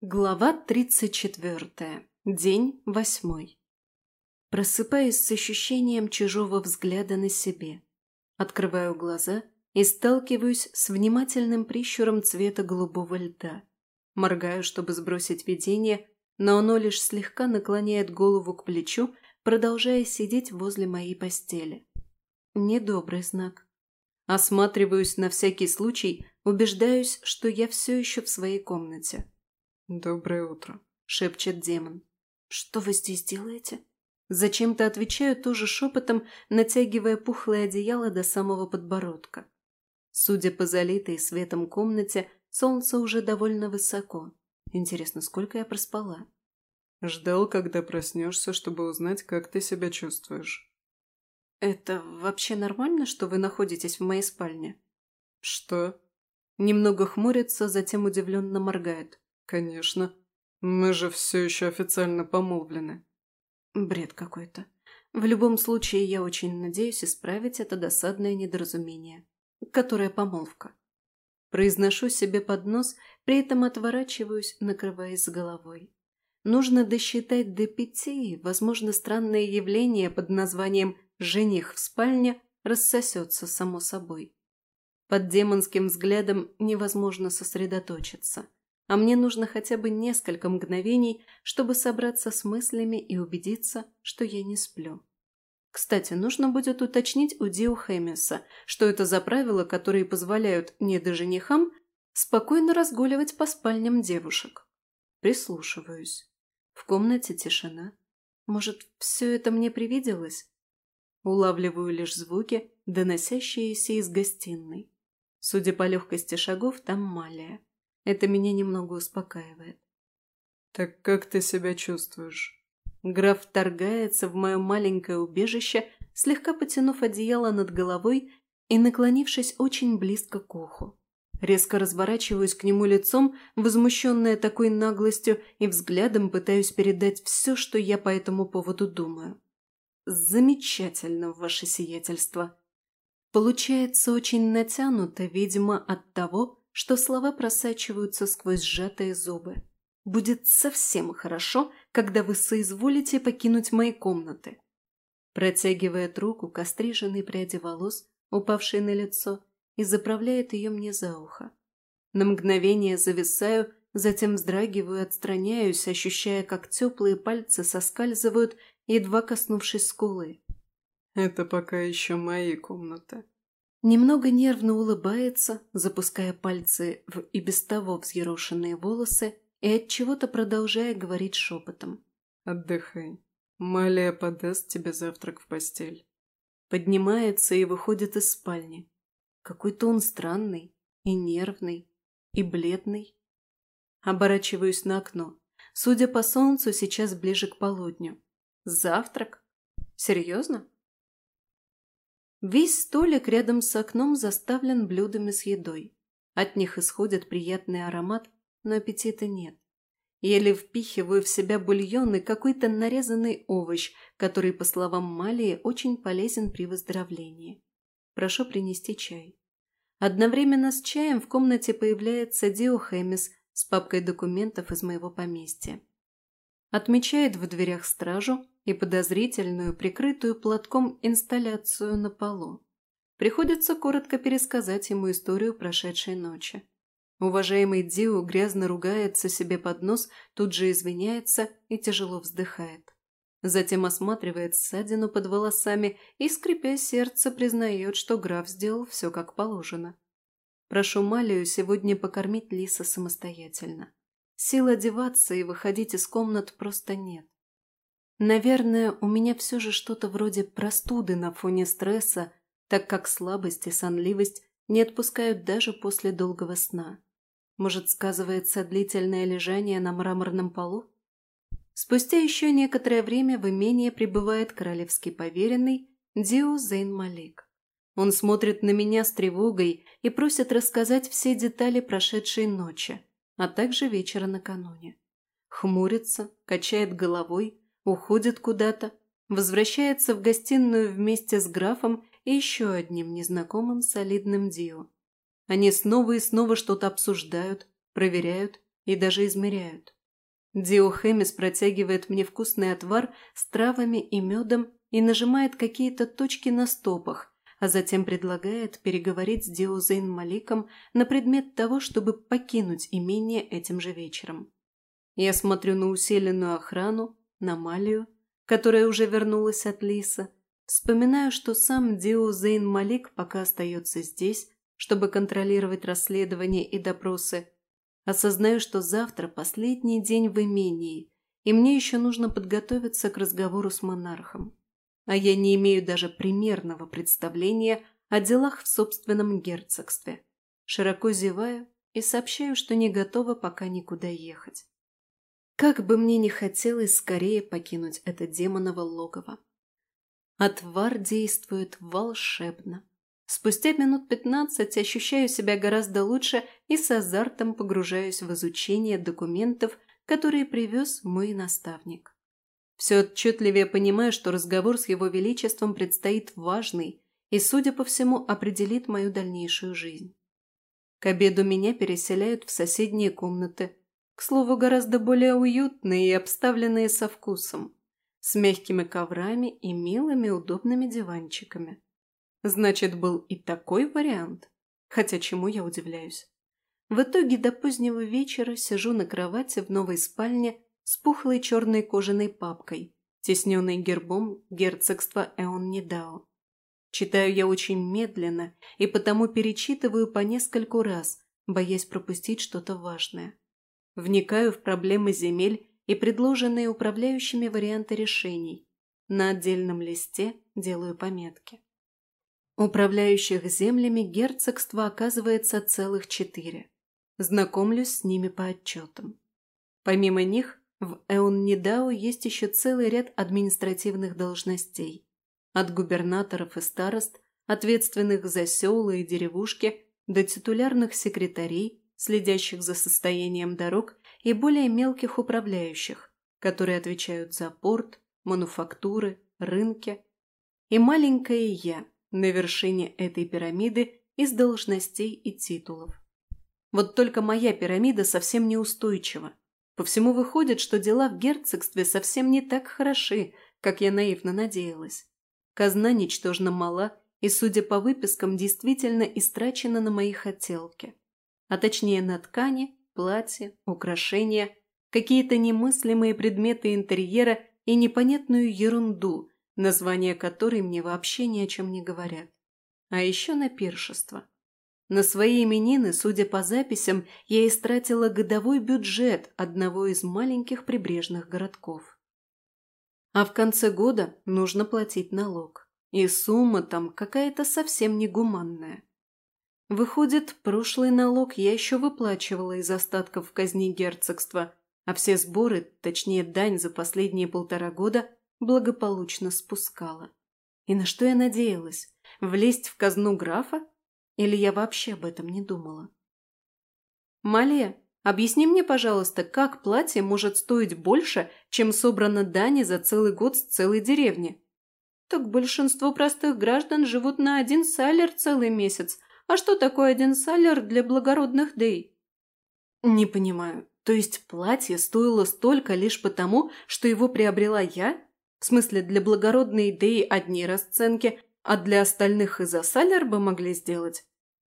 Глава 34. День восьмой. Просыпаюсь с ощущением чужого взгляда на себе. Открываю глаза и сталкиваюсь с внимательным прищуром цвета голубого льда. Моргаю, чтобы сбросить видение, но оно лишь слегка наклоняет голову к плечу, продолжая сидеть возле моей постели. Недобрый знак. Осматриваюсь на всякий случай, убеждаюсь, что я все еще в своей комнате. «Доброе утро», – шепчет демон. «Что вы здесь делаете?» Зачем-то отвечаю тоже шепотом, натягивая пухлое одеяло до самого подбородка. Судя по залитой светом комнате, солнце уже довольно высоко. Интересно, сколько я проспала? Ждал, когда проснешься, чтобы узнать, как ты себя чувствуешь. Это вообще нормально, что вы находитесь в моей спальне? Что? Немного хмурится, затем удивленно моргает. «Конечно. Мы же все еще официально помолвлены». Бред какой-то. В любом случае, я очень надеюсь исправить это досадное недоразумение, которое помолвка. Произношу себе под нос, при этом отворачиваюсь, накрываясь головой. Нужно досчитать до пяти, возможно, странное явление под названием «жених в спальне» рассосется само собой. Под демонским взглядом невозможно сосредоточиться – а мне нужно хотя бы несколько мгновений, чтобы собраться с мыслями и убедиться, что я не сплю. Кстати, нужно будет уточнить у Дио Хэмиса, что это за правила, которые позволяют недоженихам спокойно разгуливать по спальням девушек. Прислушиваюсь. В комнате тишина. Может, все это мне привиделось? Улавливаю лишь звуки, доносящиеся из гостиной. Судя по легкости шагов, там Малия. Это меня немного успокаивает. «Так как ты себя чувствуешь?» Граф вторгается в мое маленькое убежище, слегка потянув одеяло над головой и наклонившись очень близко к уху. Резко разворачиваюсь к нему лицом, возмущенная такой наглостью, и взглядом пытаюсь передать все, что я по этому поводу думаю. Замечательно, ваше сиятельство. Получается очень натянуто, видимо, от того, что слова просачиваются сквозь сжатые зубы. «Будет совсем хорошо, когда вы соизволите покинуть мои комнаты». Протягивает руку к остриженной пряди волос, упавшей на лицо, и заправляет ее мне за ухо. На мгновение зависаю, затем вздрагиваю, отстраняюсь, ощущая, как теплые пальцы соскальзывают, едва коснувшись скулы. «Это пока еще мои комнаты», Немного нервно улыбается, запуская пальцы в и без того взъерошенные волосы и от чего-то продолжая говорить шепотом. «Отдыхай. Малия подаст тебе завтрак в постель». Поднимается и выходит из спальни. Какой-то он странный и нервный и бледный. Оборачиваюсь на окно. Судя по солнцу, сейчас ближе к полудню. Завтрак? Серьезно? Весь столик рядом с окном заставлен блюдами с едой. От них исходит приятный аромат, но аппетита нет. Еле впихиваю в себя бульон и какой-то нарезанный овощ, который, по словам Малии, очень полезен при выздоровлении. Прошу принести чай. Одновременно с чаем в комнате появляется Диохемис с папкой документов из моего поместья. Отмечает в дверях стражу и подозрительную, прикрытую платком инсталляцию на полу. Приходится коротко пересказать ему историю прошедшей ночи. Уважаемый Дио грязно ругается себе под нос, тут же извиняется и тяжело вздыхает. Затем осматривает ссадину под волосами и, скрипя сердце, признает, что граф сделал все как положено. Прошу Малию сегодня покормить Лиса самостоятельно. Сил одеваться и выходить из комнат просто нет. Наверное, у меня все же что-то вроде простуды на фоне стресса, так как слабость и сонливость не отпускают даже после долгого сна. Может, сказывается длительное лежание на мраморном полу? Спустя еще некоторое время в имение прибывает королевский поверенный Дио Зейн Малик. Он смотрит на меня с тревогой и просит рассказать все детали прошедшей ночи, а также вечера накануне. Хмурится, качает головой, уходит куда-то, возвращается в гостиную вместе с графом и еще одним незнакомым солидным Дио. Они снова и снова что-то обсуждают, проверяют и даже измеряют. Диохемис протягивает мне вкусный отвар с травами и медом и нажимает какие-то точки на стопах, а затем предлагает переговорить с Диозейн Маликом на предмет того, чтобы покинуть имение этим же вечером. Я смотрю на усиленную охрану, на Малию, которая уже вернулась от Лиса, вспоминаю, что сам Диозейн Малик пока остается здесь, чтобы контролировать расследование и допросы, осознаю, что завтра последний день в имении, и мне еще нужно подготовиться к разговору с монархом а я не имею даже примерного представления о делах в собственном герцогстве. Широко зеваю и сообщаю, что не готова пока никуда ехать. Как бы мне ни хотелось скорее покинуть это демоново логово. Отвар действует волшебно. Спустя минут пятнадцать ощущаю себя гораздо лучше и с азартом погружаюсь в изучение документов, которые привез мой наставник. Все отчетливее понимаю, что разговор с его величеством предстоит важный и, судя по всему, определит мою дальнейшую жизнь. К обеду меня переселяют в соседние комнаты, к слову, гораздо более уютные и обставленные со вкусом, с мягкими коврами и милыми удобными диванчиками. Значит, был и такой вариант. Хотя чему я удивляюсь. В итоге до позднего вечера сижу на кровати в новой спальне с пухлой черной кожаной папкой, тесненной гербом герцогства Эон-Недао. Читаю я очень медленно и потому перечитываю по нескольку раз, боясь пропустить что-то важное. Вникаю в проблемы земель и предложенные управляющими варианты решений. На отдельном листе делаю пометки. Управляющих землями герцогства оказывается целых четыре. Знакомлюсь с ними по отчетам. Помимо них, в Эон-Нидао есть еще целый ряд административных должностей. От губернаторов и старост, ответственных за села и деревушки, до титулярных секретарей, следящих за состоянием дорог, и более мелких управляющих, которые отвечают за порт, мануфактуры, рынки. И маленькая я на вершине этой пирамиды из должностей и титулов. Вот только моя пирамида совсем неустойчива. По всему выходит, что дела в герцогстве совсем не так хороши, как я наивно надеялась. Казна ничтожно мала и, судя по выпискам, действительно истрачена на мои хотелки. А точнее на ткани, платья, украшения, какие-то немыслимые предметы интерьера и непонятную ерунду, названия которой мне вообще ни о чем не говорят. А еще на пиршество. На свои именины, судя по записям, я истратила годовой бюджет одного из маленьких прибрежных городков. А в конце года нужно платить налог. И сумма там какая-то совсем негуманная. Выходит, прошлый налог я еще выплачивала из остатков в казни герцогства, а все сборы, точнее дань за последние полтора года, благополучно спускала. И на что я надеялась? Влезть в казну графа? Или я вообще об этом не думала? «Малия, объясни мне, пожалуйста, как платье может стоить больше, чем собрано дани за целый год с целой деревни?» «Так большинство простых граждан живут на один салер целый месяц. А что такое один салер для благородных дей?» «Не понимаю. То есть платье стоило столько лишь потому, что его приобрела я? В смысле, для благородной идеи одни расценки, а для остальных и за салер бы могли сделать?»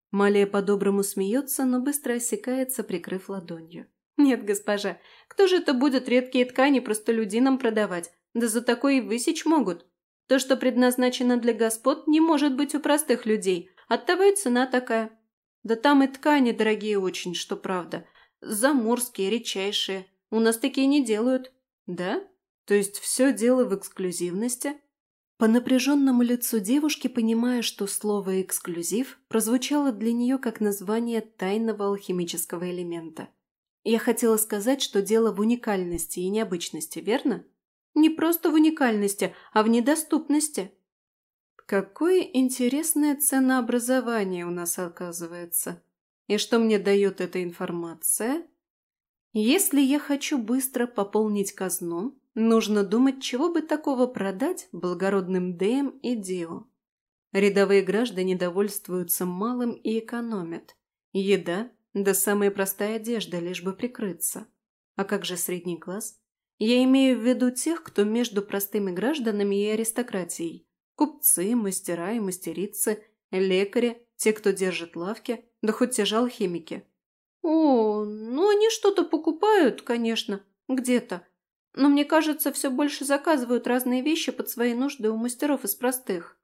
Малия по-доброму смеется, но быстро осекается, прикрыв ладонью. «Нет, госпожа, кто же это будет редкие ткани простолюдинам продавать? Да за такое и высечь могут. То, что предназначено для господ, не может быть у простых людей, оттого и цена такая. Да там и ткани дорогие очень, что правда. Заморские, редчайшие. У нас такие не делают. Да? То есть все дело в эксклюзивности?» По напряженному лицу девушки, понимая, что слово «эксклюзив» прозвучало для нее как название тайного алхимического элемента. Я хотела сказать, что дело в уникальности и необычности, верно? Не просто в уникальности, а в недоступности. Какое интересное ценообразование у нас оказывается. И что мне дает эта информация? Если я хочу быстро пополнить казну, Нужно думать, чего бы такого продать благородным Дэем и Дио. Рядовые граждане довольствуются малым и экономят. Еда, Да самая простая одежда, лишь бы прикрыться. А как же средний класс? Я имею в виду тех, кто между простыми гражданами и аристократией. Купцы, мастера и мастерицы, лекари, те, кто держит лавки, да хоть те же алхимики. О, ну они что-то покупают, конечно, где-то. Но мне кажется, все больше заказывают разные вещи под свои нужды у мастеров из простых.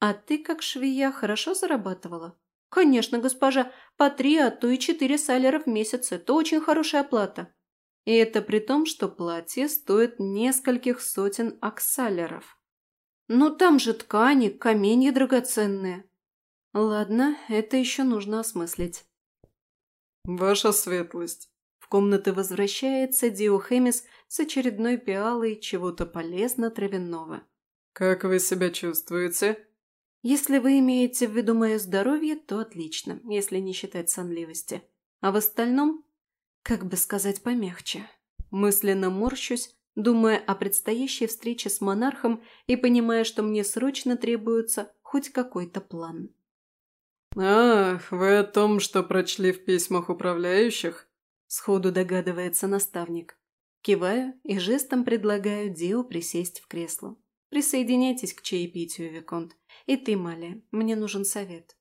А ты, как швея, хорошо зарабатывала? Конечно, госпожа, по три, а то и четыре салера в месяц – это очень хорошая оплата. И это при том, что платье стоит нескольких сотен аксалеров. Ну там же ткани, каменья драгоценные. Ладно, это еще нужно осмыслить. Ваша светлость. В комнаты возвращается Диохемис с очередной пиалой чего-то полезно травяного. Как вы себя чувствуете? Если вы имеете в виду мое здоровье, то отлично, если не считать сонливости. А в остальном как бы сказать помягче. Мысленно морщусь, думая о предстоящей встрече с монархом и понимая, что мне срочно требуется хоть какой-то план. «Ах, вы о том, что прочли в письмах управляющих?» Сходу догадывается наставник. Киваю и жестом предлагаю Дио присесть в кресло. Присоединяйтесь к чаепитию, Виконт. И ты, Малия, мне нужен совет.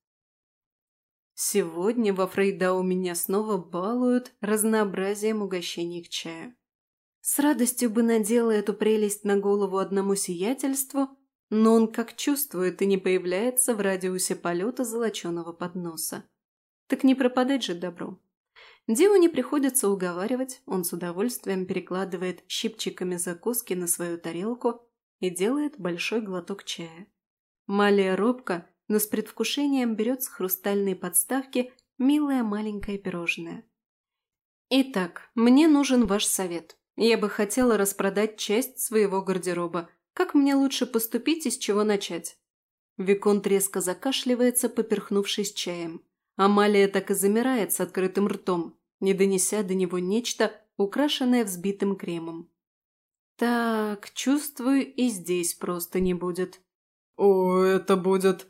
Сегодня во Фрейдау меня снова балуют разнообразием угощений к чаю. С радостью бы надела эту прелесть на голову одному сиятельству, но он как чувствует и не появляется в радиусе полета золоченого подноса. Так не пропадать же добро. Диву не приходится уговаривать, он с удовольствием перекладывает щипчиками закуски на свою тарелку и делает большой глоток чая. Малия робко, но с предвкушением берет с хрустальной подставки милое маленькое пирожное. «Итак, мне нужен ваш совет. Я бы хотела распродать часть своего гардероба. Как мне лучше поступить и с чего начать?» Виконт резко закашливается, поперхнувшись чаем. Амалия так и замирает с открытым ртом, не донеся до него нечто, украшенное взбитым кремом. «Так, чувствую, и здесь просто не будет». «О, это будет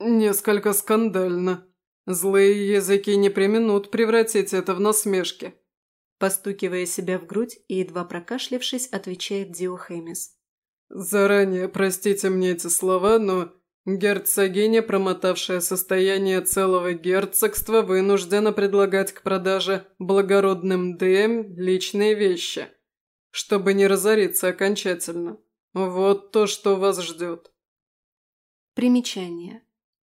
«Несколько скандально. Злые языки не применут превратить это в насмешки». Постукивая себя в грудь и едва прокашлявшись, отвечает Диохемис. «Заранее простите мне эти слова, но герцогиня, промотавшая состояние целого герцогства, вынуждена предлагать к продаже благородным ДМ личные вещи, чтобы не разориться окончательно. Вот то, что вас ждет». Примечание.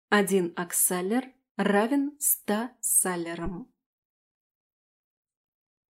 Один аксалер равен ста салерам.